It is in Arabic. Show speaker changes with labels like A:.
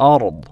A: أرض